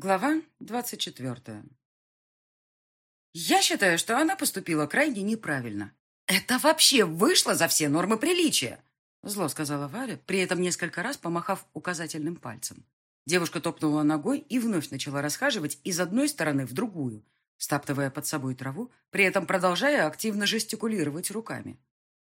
Глава двадцать четвертая. Я считаю, что она поступила крайне неправильно. Это вообще вышло за все нормы приличия, зло сказала Варя, при этом несколько раз помахав указательным пальцем. Девушка топнула ногой и вновь начала расхаживать из одной стороны в другую, стаптывая под собой траву, при этом продолжая активно жестикулировать руками.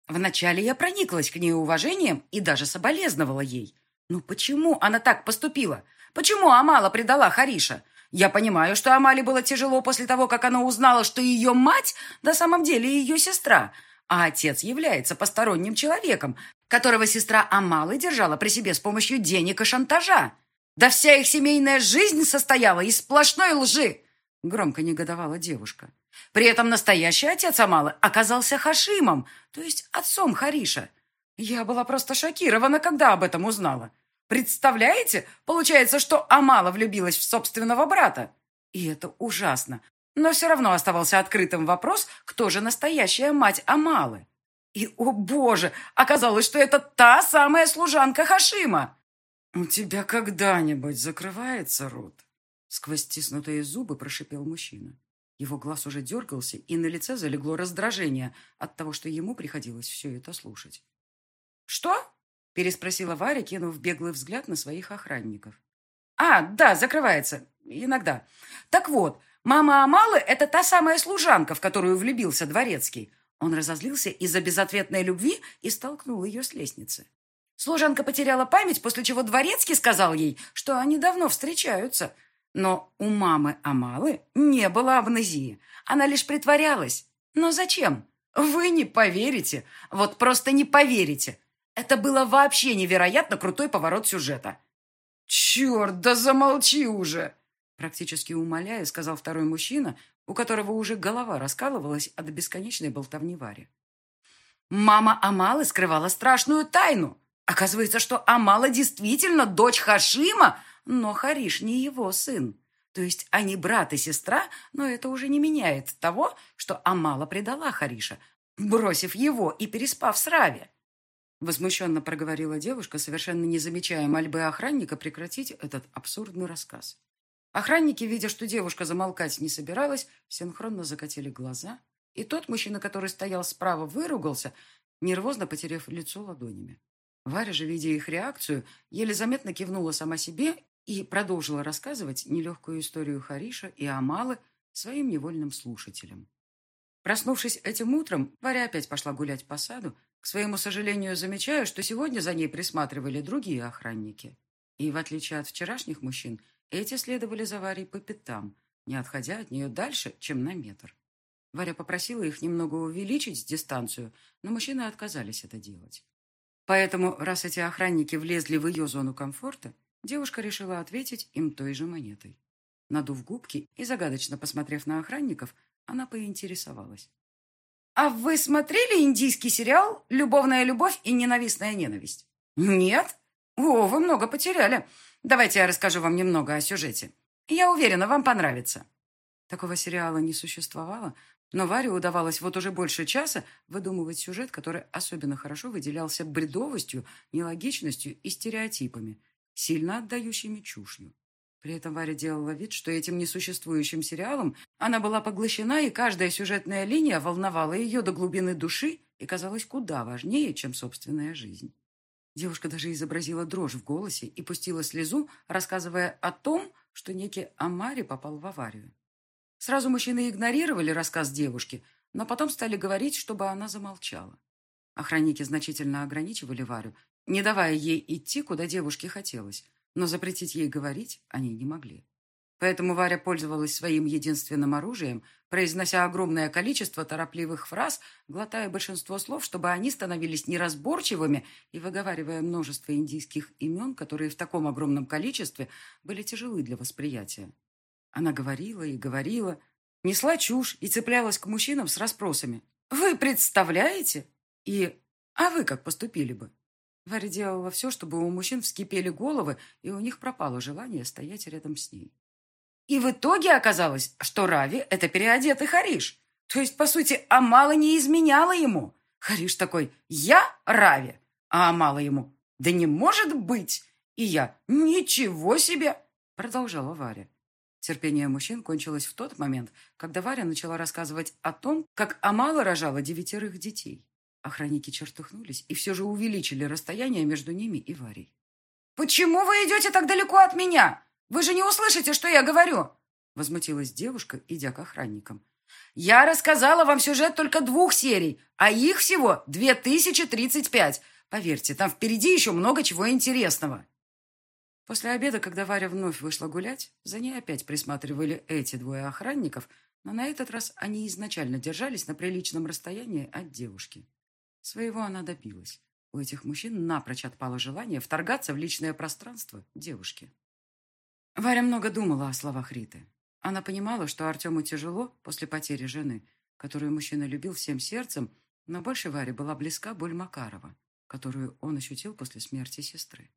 Вначале я прониклась к ней уважением и даже соболезновала ей. Ну почему она так поступила? Почему Амала предала Хариша? Я понимаю, что Амале было тяжело после того, как она узнала, что ее мать на самом деле ее сестра, а отец является посторонним человеком, которого сестра Амалы держала при себе с помощью денег и шантажа. Да вся их семейная жизнь состояла из сплошной лжи, громко негодовала девушка. При этом настоящий отец Амалы оказался Хашимом, то есть отцом Хариша. Я была просто шокирована, когда об этом узнала. Представляете? Получается, что Амала влюбилась в собственного брата. И это ужасно. Но все равно оставался открытым вопрос, кто же настоящая мать Амалы. И, о боже, оказалось, что это та самая служанка Хашима. «У тебя когда-нибудь закрывается рот?» Сквозь стиснутые зубы прошипел мужчина. Его глаз уже дергался, и на лице залегло раздражение от того, что ему приходилось все это слушать. «Что?» Переспросила Варя, кинув беглый взгляд на своих охранников. «А, да, закрывается. Иногда. Так вот, мама Амалы – это та самая служанка, в которую влюбился Дворецкий. Он разозлился из-за безответной любви и столкнул ее с лестницы. Служанка потеряла память, после чего Дворецкий сказал ей, что они давно встречаются. Но у мамы Амалы не было амнезии. Она лишь притворялась. Но зачем? Вы не поверите. Вот просто не поверите. Это было вообще невероятно крутой поворот сюжета. «Черт, да замолчи уже!» Практически умоляя, сказал второй мужчина, у которого уже голова раскалывалась от бесконечной болтовни Вари. Мама Амалы скрывала страшную тайну. Оказывается, что Амала действительно дочь Хашима, но Хариш не его сын. То есть они брат и сестра, но это уже не меняет того, что Амала предала Хариша, бросив его и переспав с Рави. Возмущенно проговорила девушка, совершенно не замечая мольбы охранника прекратить этот абсурдный рассказ. Охранники, видя, что девушка замолкать не собиралась, синхронно закатили глаза, и тот мужчина, который стоял справа, выругался, нервозно потеряв лицо ладонями. Варя же, видя их реакцию, еле заметно кивнула сама себе и продолжила рассказывать нелегкую историю Хариша и Амалы своим невольным слушателям. Проснувшись этим утром, Варя опять пошла гулять по саду, своему сожалению, замечаю, что сегодня за ней присматривали другие охранники. И, в отличие от вчерашних мужчин, эти следовали за Варей по пятам, не отходя от нее дальше, чем на метр. Варя попросила их немного увеличить дистанцию, но мужчины отказались это делать. Поэтому, раз эти охранники влезли в ее зону комфорта, девушка решила ответить им той же монетой. Надув губки и загадочно посмотрев на охранников, она поинтересовалась. А вы смотрели индийский сериал «Любовная любовь и ненавистная ненависть»? Нет? О, вы много потеряли. Давайте я расскажу вам немного о сюжете. Я уверена, вам понравится. Такого сериала не существовало, но Варе удавалось вот уже больше часа выдумывать сюжет, который особенно хорошо выделялся бредовостью, нелогичностью и стереотипами, сильно отдающими чушью. При этом Варя делала вид, что этим несуществующим сериалом она была поглощена, и каждая сюжетная линия волновала ее до глубины души и казалась куда важнее, чем собственная жизнь. Девушка даже изобразила дрожь в голосе и пустила слезу, рассказывая о том, что некий Амари попал в аварию. Сразу мужчины игнорировали рассказ девушки, но потом стали говорить, чтобы она замолчала. Охранники значительно ограничивали Варю, не давая ей идти, куда девушке хотелось, но запретить ей говорить они не могли. Поэтому Варя пользовалась своим единственным оружием, произнося огромное количество торопливых фраз, глотая большинство слов, чтобы они становились неразборчивыми и выговаривая множество индийских имен, которые в таком огромном количестве были тяжелы для восприятия. Она говорила и говорила, несла чушь и цеплялась к мужчинам с расспросами. «Вы представляете?» И «А вы как поступили бы?» Варя делала все, чтобы у мужчин вскипели головы, и у них пропало желание стоять рядом с ней. И в итоге оказалось, что Рави – это переодетый Хариш. То есть, по сути, Амала не изменяла ему. Хариш такой «Я Рави», а Амала ему «Да не может быть!» И я «Ничего себе!» – продолжала Варя. Терпение мужчин кончилось в тот момент, когда Варя начала рассказывать о том, как Амала рожала девятерых детей. Охранники чертыхнулись и все же увеличили расстояние между ними и Варей. «Почему вы идете так далеко от меня? Вы же не услышите, что я говорю!» Возмутилась девушка, идя к охранникам. «Я рассказала вам сюжет только двух серий, а их всего 2035. Поверьте, там впереди еще много чего интересного». После обеда, когда Варя вновь вышла гулять, за ней опять присматривали эти двое охранников, но на этот раз они изначально держались на приличном расстоянии от девушки. Своего она добилась. У этих мужчин напрочь отпало желание вторгаться в личное пространство девушки. Варя много думала о словах Риты. Она понимала, что Артему тяжело после потери жены, которую мужчина любил всем сердцем, но больше Варе была близка боль Макарова, которую он ощутил после смерти сестры.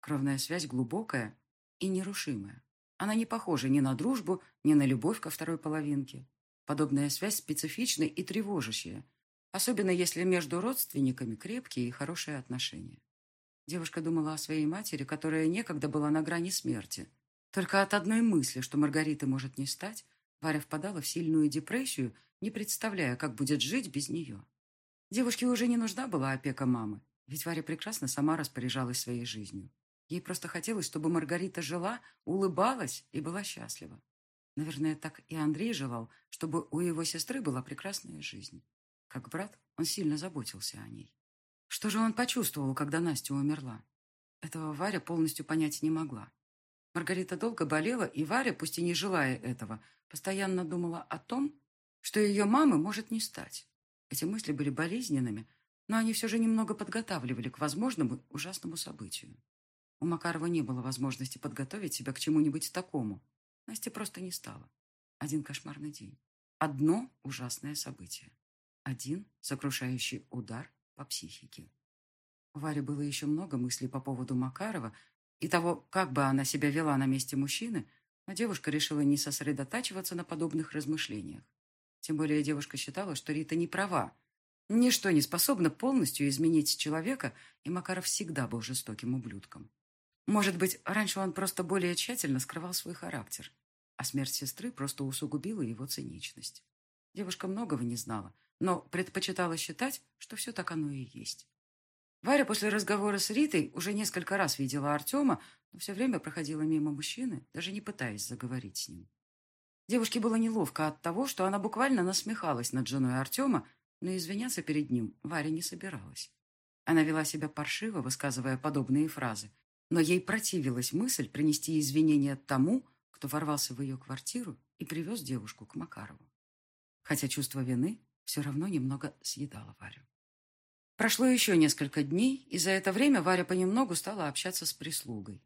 Кровная связь глубокая и нерушимая. Она не похожа ни на дружбу, ни на любовь ко второй половинке. Подобная связь специфичная и тревожащая, особенно если между родственниками крепкие и хорошие отношения. Девушка думала о своей матери, которая некогда была на грани смерти. Только от одной мысли, что Маргариты может не стать, Варя впадала в сильную депрессию, не представляя, как будет жить без нее. Девушке уже не нужна была опека мамы, ведь Варя прекрасно сама распоряжалась своей жизнью. Ей просто хотелось, чтобы Маргарита жила, улыбалась и была счастлива. Наверное, так и Андрей желал, чтобы у его сестры была прекрасная жизнь. Как брат, он сильно заботился о ней. Что же он почувствовал, когда Настя умерла? Этого Варя полностью понять не могла. Маргарита долго болела, и Варя, пусть и не желая этого, постоянно думала о том, что ее мамы может не стать. Эти мысли были болезненными, но они все же немного подготавливали к возможному ужасному событию. У Макарова не было возможности подготовить себя к чему-нибудь такому. Насте просто не стало. Один кошмарный день. Одно ужасное событие. Один сокрушающий удар по психике. У Вари было еще много мыслей по поводу Макарова и того, как бы она себя вела на месте мужчины, но девушка решила не сосредотачиваться на подобных размышлениях. Тем более девушка считала, что Рита не права. Ничто не способно полностью изменить человека, и Макаров всегда был жестоким ублюдком. Может быть, раньше он просто более тщательно скрывал свой характер, а смерть сестры просто усугубила его циничность. Девушка многого не знала, но предпочитала считать, что все так оно и есть. Варя после разговора с Ритой уже несколько раз видела Артема, но все время проходила мимо мужчины, даже не пытаясь заговорить с ним. Девушке было неловко от того, что она буквально насмехалась над женой Артема, но извиняться перед ним Варя не собиралась. Она вела себя паршиво, высказывая подобные фразы, но ей противилась мысль принести извинения тому, кто ворвался в ее квартиру и привез девушку к Макарову. Хотя чувство вины все равно немного съедало Варю. Прошло еще несколько дней, и за это время Варя понемногу стала общаться с прислугой.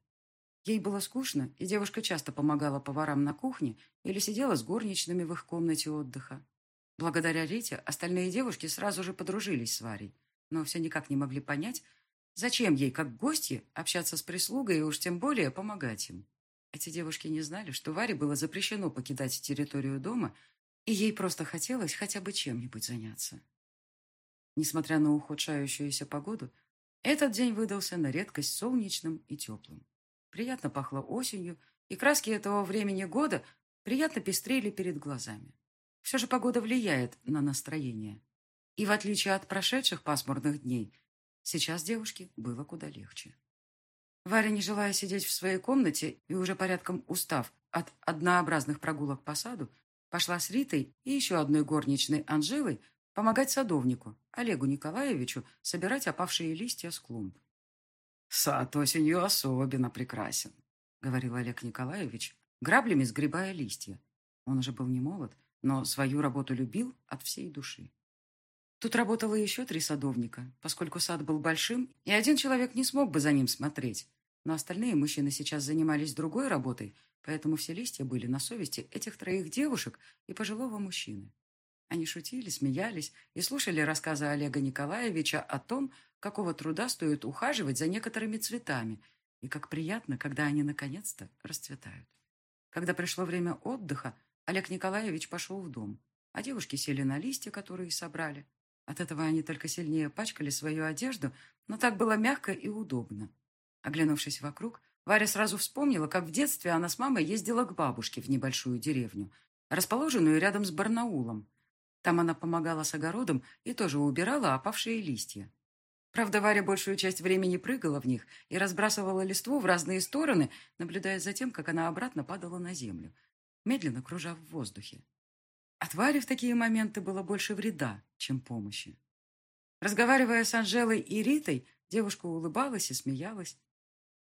Ей было скучно, и девушка часто помогала поварам на кухне или сидела с горничными в их комнате отдыха. Благодаря Рите остальные девушки сразу же подружились с Варей, но все никак не могли понять, Зачем ей, как гостье, общаться с прислугой и уж тем более помогать им? Эти девушки не знали, что Варе было запрещено покидать территорию дома, и ей просто хотелось хотя бы чем-нибудь заняться. Несмотря на ухудшающуюся погоду, этот день выдался на редкость солнечным и теплым. Приятно пахло осенью, и краски этого времени года приятно пестрели перед глазами. Все же погода влияет на настроение. И в отличие от прошедших пасмурных дней – Сейчас девушке было куда легче. Варя, не желая сидеть в своей комнате и уже порядком устав от однообразных прогулок по саду, пошла с Ритой и еще одной горничной Анжелой помогать садовнику, Олегу Николаевичу, собирать опавшие листья с клумб. «Сад осенью особенно прекрасен», — говорил Олег Николаевич, граблями сгребая листья. Он уже был не молод, но свою работу любил от всей души. Тут работало еще три садовника, поскольку сад был большим, и один человек не смог бы за ним смотреть. Но остальные мужчины сейчас занимались другой работой, поэтому все листья были на совести этих троих девушек и пожилого мужчины. Они шутили, смеялись и слушали рассказы Олега Николаевича о том, какого труда стоит ухаживать за некоторыми цветами, и как приятно, когда они наконец-то расцветают. Когда пришло время отдыха, Олег Николаевич пошел в дом, а девушки сели на листья, которые собрали, от этого они только сильнее пачкали свою одежду, но так было мягко и удобно. Оглянувшись вокруг, Варя сразу вспомнила, как в детстве она с мамой ездила к бабушке в небольшую деревню, расположенную рядом с Барнаулом. Там она помогала с огородом и тоже убирала опавшие листья. Правда, Варя большую часть времени прыгала в них и разбрасывала листву в разные стороны, наблюдая за тем, как она обратно падала на землю, медленно кружа в воздухе. От Вари в такие моменты было больше вреда, чем помощи. Разговаривая с Анжелой и Ритой, девушка улыбалась и смеялась.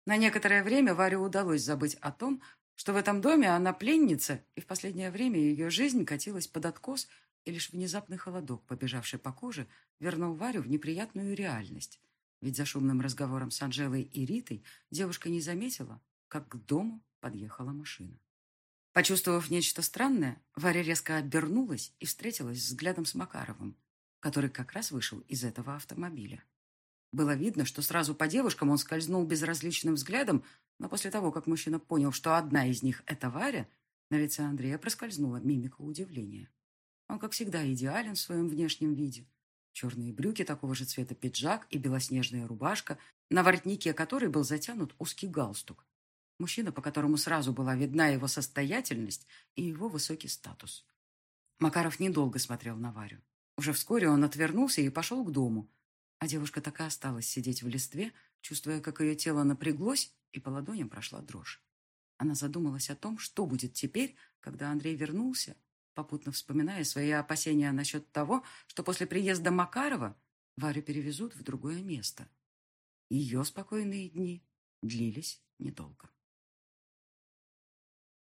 На некоторое время Варе удалось забыть о том, что в этом доме она пленница, и в последнее время ее жизнь катилась под откос, и лишь внезапный холодок, побежавший по коже, вернул Варю в неприятную реальность. Ведь за шумным разговором с Анжелой и Ритой девушка не заметила, как к дому подъехала машина. Почувствовав нечто странное, Варя резко обернулась и встретилась взглядом с Макаровым, который как раз вышел из этого автомобиля. Было видно, что сразу по девушкам он скользнул безразличным взглядом, но после того, как мужчина понял, что одна из них — это Варя, на лице Андрея проскользнула мимика удивления. Он, как всегда, идеален в своем внешнем виде. Черные брюки такого же цвета пиджак и белоснежная рубашка, на воротнике которой был затянут узкий галстук. Мужчина, по которому сразу была видна его состоятельность и его высокий статус. Макаров недолго смотрел на Варю. Уже вскоре он отвернулся и пошел к дому, а девушка так и осталась сидеть в листве, чувствуя, как ее тело напряглось, и по ладоням прошла дрожь. Она задумалась о том, что будет теперь, когда Андрей вернулся, попутно вспоминая свои опасения насчет того, что после приезда Макарова Варю перевезут в другое место. Ее спокойные дни длились недолго.